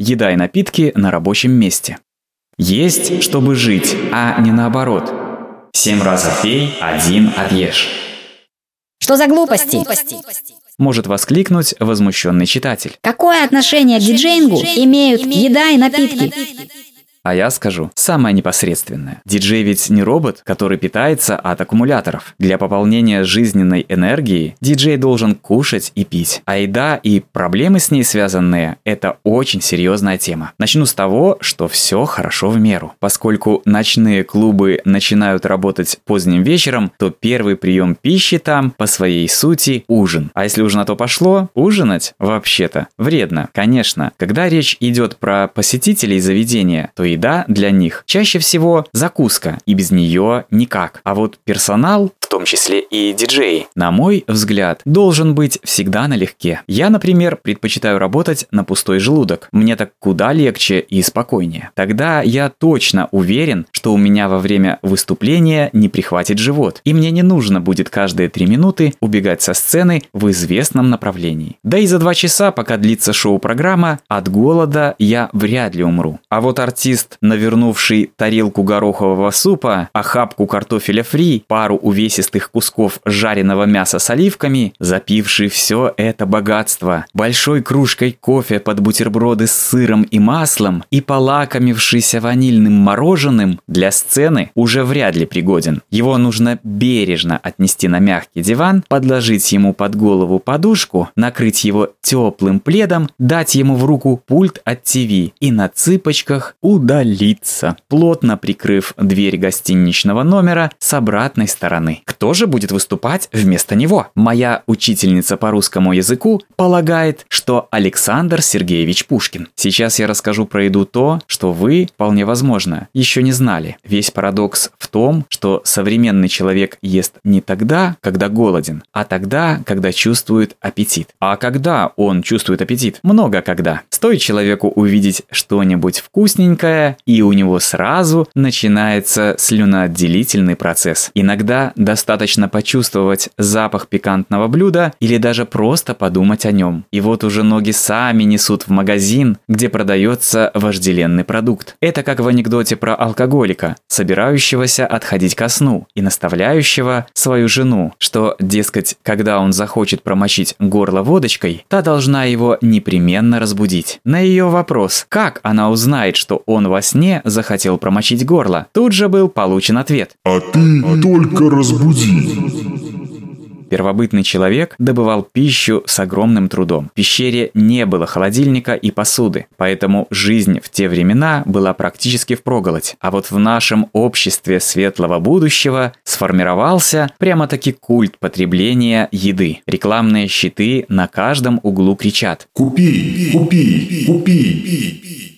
Еда и напитки на рабочем месте. Есть, чтобы жить, а не наоборот. Семь раз отпей, один отъешь. Что за глупости? Может воскликнуть возмущенный читатель. Какое отношение к диджеингу имеют еда и напитки? А я скажу самое непосредственное. Диджей ведь не робот, который питается от аккумуляторов. Для пополнения жизненной энергии диджей должен кушать и пить. А еда и проблемы с ней связанные – это очень серьезная тема. Начну с того, что все хорошо в меру. Поскольку ночные клубы начинают работать поздним вечером, то первый прием пищи там по своей сути ужин. А если уже на то пошло, ужинать вообще-то вредно. Конечно, когда речь идет про посетителей заведения, то еда для них чаще всего закуска, и без нее никак. А вот персонал, в том числе и диджеи, на мой взгляд, должен быть всегда налегке. Я, например, предпочитаю работать на пустой желудок. Мне так куда легче и спокойнее. Тогда я точно уверен, что у меня во время выступления не прихватит живот, и мне не нужно будет каждые три минуты убегать со сцены в известном направлении. Да и за два часа, пока длится шоу-программа, от голода я вряд ли умру. А вот артист артист, навернувший тарелку горохового супа, охапку картофеля фри, пару увесистых кусков жареного мяса с оливками, запивший все это богатство большой кружкой кофе под бутерброды с сыром и маслом и полакомившийся ванильным мороженым, для сцены уже вряд ли пригоден. Его нужно бережно отнести на мягкий диван, подложить ему под голову подушку, накрыть его теплым пледом, дать ему в руку пульт от ТВ и на цыпочках ударить удалиться, плотно прикрыв дверь гостиничного номера с обратной стороны. Кто же будет выступать вместо него? Моя учительница по русскому языку полагает, что Александр Сергеевич Пушкин. Сейчас я расскажу про еду то, что вы, вполне возможно, еще не знали. Весь парадокс в том, что современный человек ест не тогда, когда голоден, а тогда, когда чувствует аппетит. А когда он чувствует аппетит? Много когда. Стоит человеку увидеть что-нибудь вкусненькое, и у него сразу начинается слюноотделительный процесс. Иногда достаточно почувствовать запах пикантного блюда или даже просто подумать о нем. И вот уже ноги сами несут в магазин, где продается вожделенный продукт. Это как в анекдоте про алкоголика, собирающегося отходить ко сну и наставляющего свою жену, что, дескать, когда он захочет промочить горло водочкой, та должна его непременно разбудить. На ее вопрос, как она узнает, что он во сне захотел промочить горло. Тут же был получен ответ. «А ты только разбуди». Первобытный человек добывал пищу с огромным трудом. В пещере не было холодильника и посуды, поэтому жизнь в те времена была практически впроголодь. А вот в нашем обществе светлого будущего сформировался прямо-таки культ потребления еды. Рекламные щиты на каждом углу кричат «Купи! Купи! Купи!»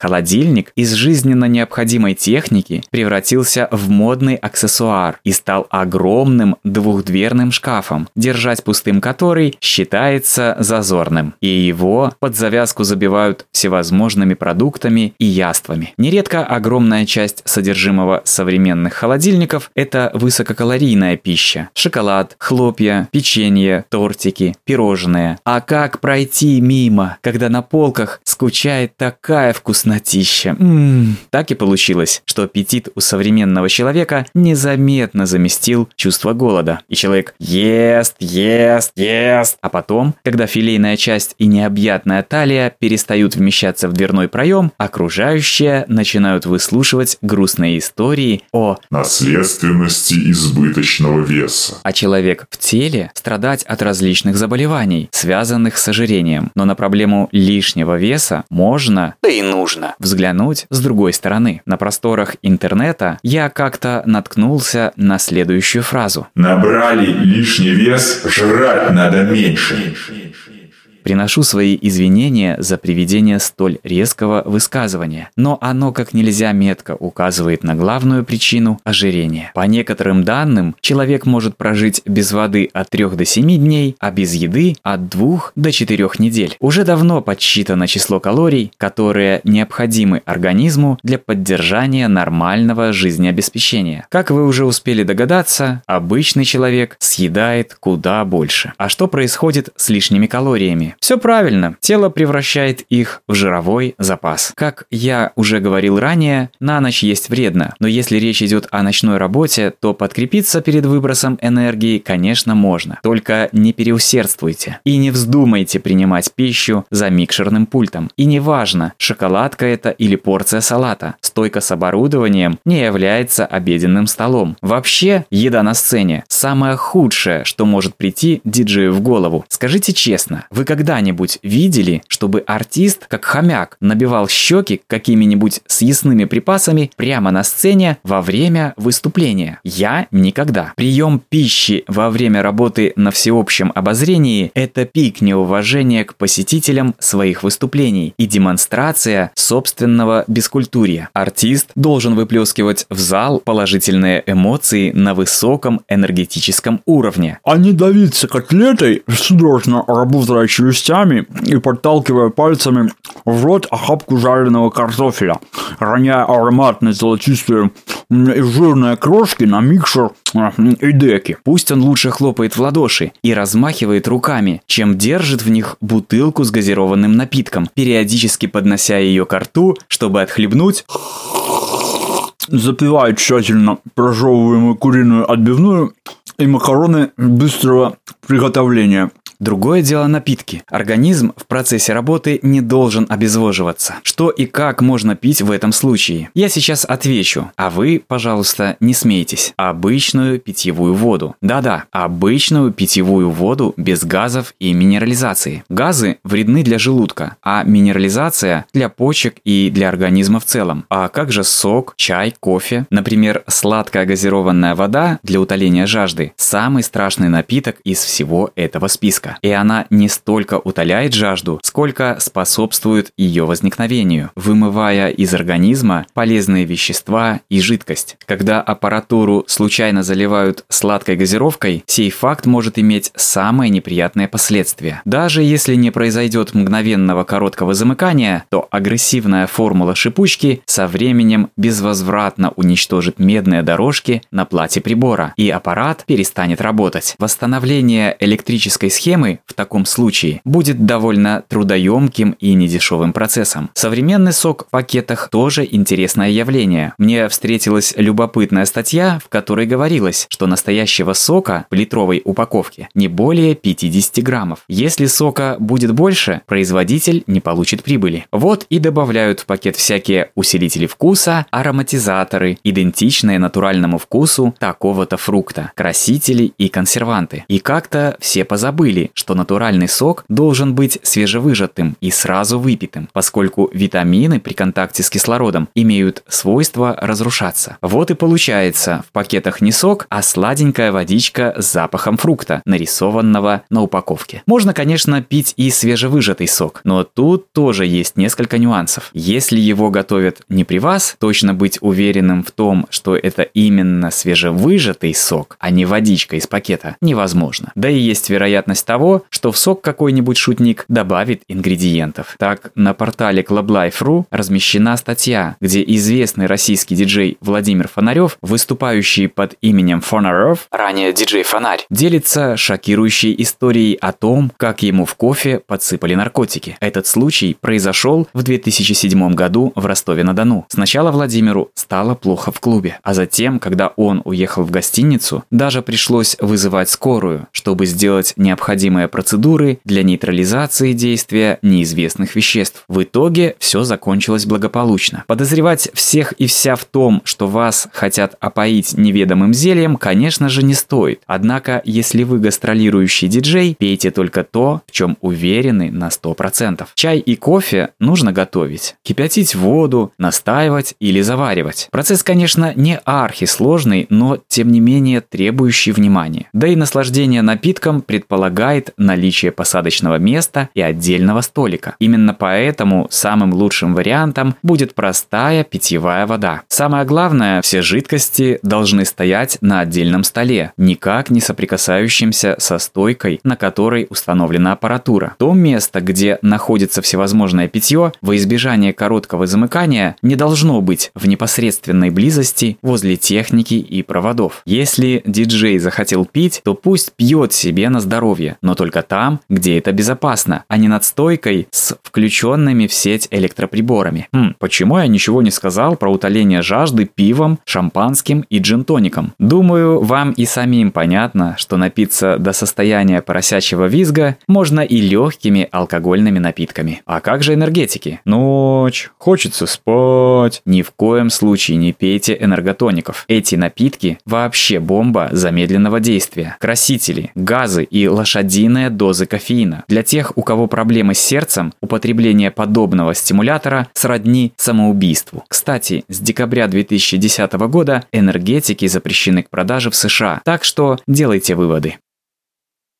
Холодильник из жизненно необходимой техники превратился в модный аксессуар и стал огромным двухдверным шкафом, держать пустым который считается зазорным. И его под завязку забивают всевозможными продуктами и яствами. Нередко огромная часть содержимого современных холодильников – это высококалорийная пища. Шоколад, хлопья, печенье, тортики, пирожные. А как пройти мимо, когда на полках скучает такая вкусная вкуснотища. Ммм. Так и получилось, что аппетит у современного человека незаметно заместил чувство голода. И человек ест, ест, ест. А потом, когда филейная часть и необъятная талия перестают вмещаться в дверной проем, окружающие начинают выслушивать грустные истории о наследственности избыточного веса. А человек в теле страдать от различных заболеваний, связанных с ожирением. Но на проблему лишнего веса можно, да и нужно нужно взглянуть с другой стороны. На просторах интернета я как-то наткнулся на следующую фразу. Набрали лишний вес, жрать надо меньше. Приношу свои извинения за приведение столь резкого высказывания, но оно как нельзя метко указывает на главную причину ожирения. По некоторым данным, человек может прожить без воды от 3 до 7 дней, а без еды от 2 до 4 недель. Уже давно подсчитано число калорий, которые необходимы организму для поддержания нормального жизнеобеспечения. Как вы уже успели догадаться, обычный человек съедает куда больше. А что происходит с лишними калориями? Все правильно, тело превращает их в жировой запас. Как я уже говорил ранее, на ночь есть вредно, но если речь идет о ночной работе, то подкрепиться перед выбросом энергии, конечно, можно. Только не переусердствуйте и не вздумайте принимать пищу за микшерным пультом. И неважно, шоколадка это или порция салата, стойка с оборудованием не является обеденным столом. Вообще, еда на сцене – самое худшее, что может прийти диджею в голову. Скажите честно, вы когда-нибудь видели, чтобы артист, как хомяк, набивал щеки какими-нибудь съестными припасами прямо на сцене во время выступления? Я никогда. Прием пищи во время работы на всеобщем обозрении – это пик неуважения к посетителям своих выступлений и демонстрация собственного бескультурья. Артист должен выплескивать в зал положительные эмоции на высоком энергетическом уровне. А не давиться котлетой, судорожно работая челюстями и подталкивая пальцами в рот охапку жареного картофеля, роняя ароматные золотистые и жирные крошки на микшер и деки. Пусть он лучше хлопает в ладоши и размахивает руками, чем держит в них бутылку с газированным напитком, периодически поднося ее к рту, чтобы отхлебнуть запивает тщательно прожевываемую куриную отбивную и макароны быстрого приготовления. Другое дело напитки. Организм в процессе работы не должен обезвоживаться. Что и как можно пить в этом случае? Я сейчас отвечу, а вы, пожалуйста, не смейтесь. Обычную питьевую воду. Да-да, обычную питьевую воду без газов и минерализации. Газы вредны для желудка, а минерализация для почек и для организма в целом. А как же сок, чай, кофе? Например, сладкая газированная вода для утоления жажды – самый страшный напиток из всего этого списка клетка, и она не столько утоляет жажду, сколько способствует ее возникновению, вымывая из организма полезные вещества и жидкость. Когда аппаратуру случайно заливают сладкой газировкой, сей факт может иметь самые неприятные последствия. Даже если не произойдет мгновенного короткого замыкания, то агрессивная формула шипучки со временем безвозвратно уничтожит медные дорожки на плате прибора, и аппарат перестанет работать. Восстановление электрической схемы системы в таком случае будет довольно трудоемким и недешевым процессом. Современный сок в пакетах тоже интересное явление. Мне встретилась любопытная статья, в которой говорилось, что настоящего сока в литровой упаковке не более 50 граммов. Если сока будет больше, производитель не получит прибыли. Вот и добавляют в пакет всякие усилители вкуса, ароматизаторы, идентичные натуральному вкусу такого-то фрукта, красители и консерванты. И как-то все позабыли, что натуральный сок должен быть свежевыжатым и сразу выпитым, поскольку витамины при контакте с кислородом имеют свойство разрушаться. Вот и получается в пакетах не сок, а сладенькая водичка с запахом фрукта, нарисованного на упаковке. Можно, конечно, пить и свежевыжатый сок, но тут тоже есть несколько нюансов. Если его готовят не при вас, точно быть уверенным в том, что это именно свежевыжатый сок, а не водичка из пакета, невозможно. Да и есть вероятность того, того, что в сок какой-нибудь шутник добавит ингредиентов. Так, на портале clublife.ru размещена статья, где известный российский диджей Владимир Фонарев, выступающий под именем Фонарев, ранее диджей Фонарь, делится шокирующей историей о том, как ему в кофе подсыпали наркотики. Этот случай произошел в 2007 году в Ростове-на-Дону. Сначала Владимиру стало плохо в клубе, а затем, когда он уехал в гостиницу, даже пришлось вызывать скорую, чтобы сделать необходимое необходимые процедуры для нейтрализации действия неизвестных веществ. В итоге все закончилось благополучно. Подозревать всех и вся в том, что вас хотят опоить неведомым зельем, конечно же не стоит. Однако, если вы гастролирующий диджей, пейте только то, в чем уверены на 100%. Чай и кофе нужно готовить. Кипятить воду, настаивать или заваривать. Процесс, конечно, не архисложный, но тем не менее требующий внимания. Да и наслаждение напитком предполагает предполагает наличие посадочного места и отдельного столика. Именно поэтому самым лучшим вариантом будет простая питьевая вода. Самое главное, все жидкости должны стоять на отдельном столе, никак не соприкасающимся со стойкой, на которой установлена аппаратура. То место, где находится всевозможное питье, во избежание короткого замыкания не должно быть в непосредственной близости возле техники и проводов. Если диджей захотел пить, то пусть пьет себе на здоровье, но только там, где это безопасно, а не над стойкой с включенными в сеть электроприборами. Хм, почему я ничего не сказал про утоление жажды пивом, шампанским и джинтоником? Думаю, вам и самим понятно, что напиться до состояния поросячьего визга можно и легкими алкогольными напитками. А как же энергетики? Ночь, хочется спать. Ни в коем случае не пейте энерготоников. Эти напитки вообще бомба замедленного действия. Красители, газы и лошадиные дозы кофеина. Для тех, у кого проблемы с сердцем, употребление подобного стимулятора сродни самоубийству. Кстати, с декабря 2010 года энергетики запрещены к продаже в США, так что делайте выводы.